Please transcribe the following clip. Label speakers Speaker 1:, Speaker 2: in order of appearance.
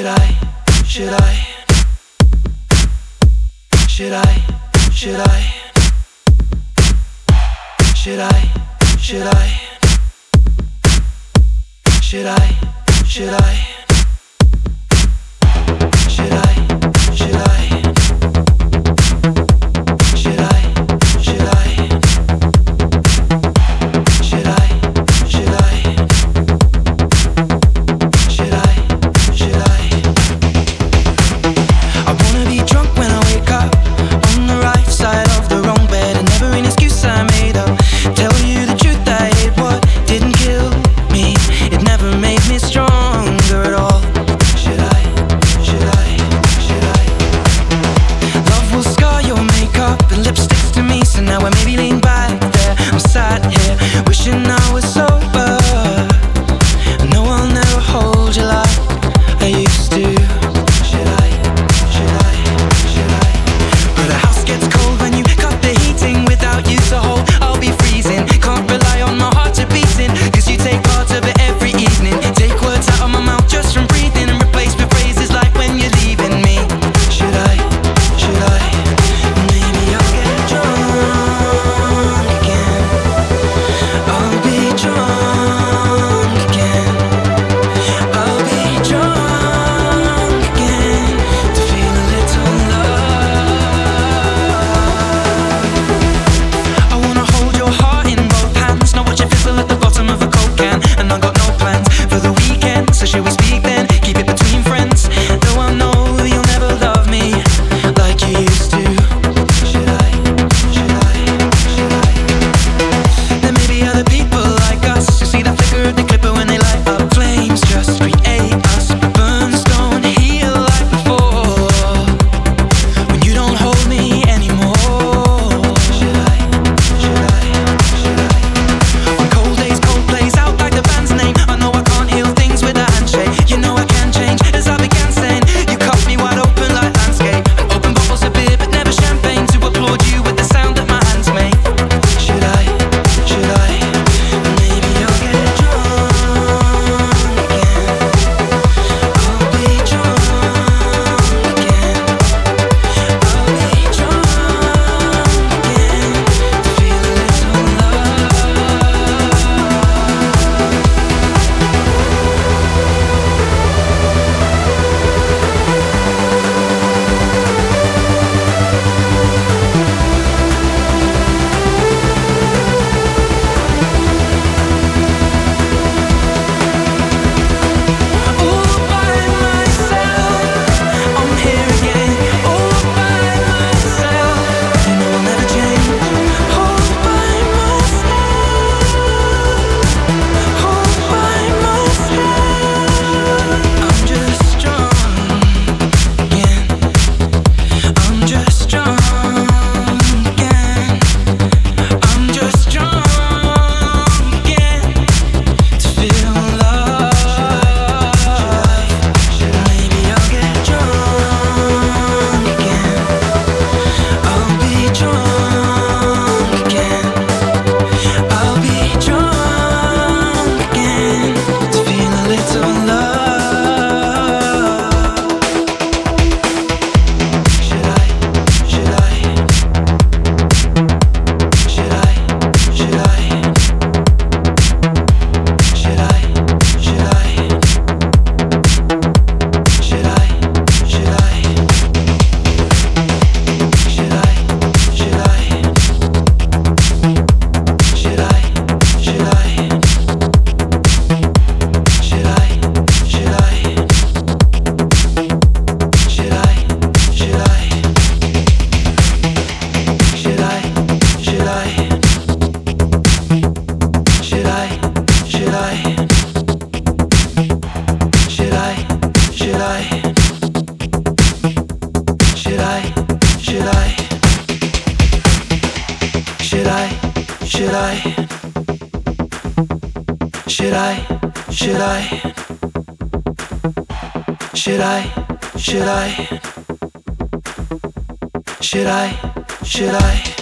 Speaker 1: Should I? Should I? Should I? Should I? Should I? Should I? Should I? Should I? should we speak then? little love. Should I? Should I? Should I? Should I? Should I? Should I? Should I?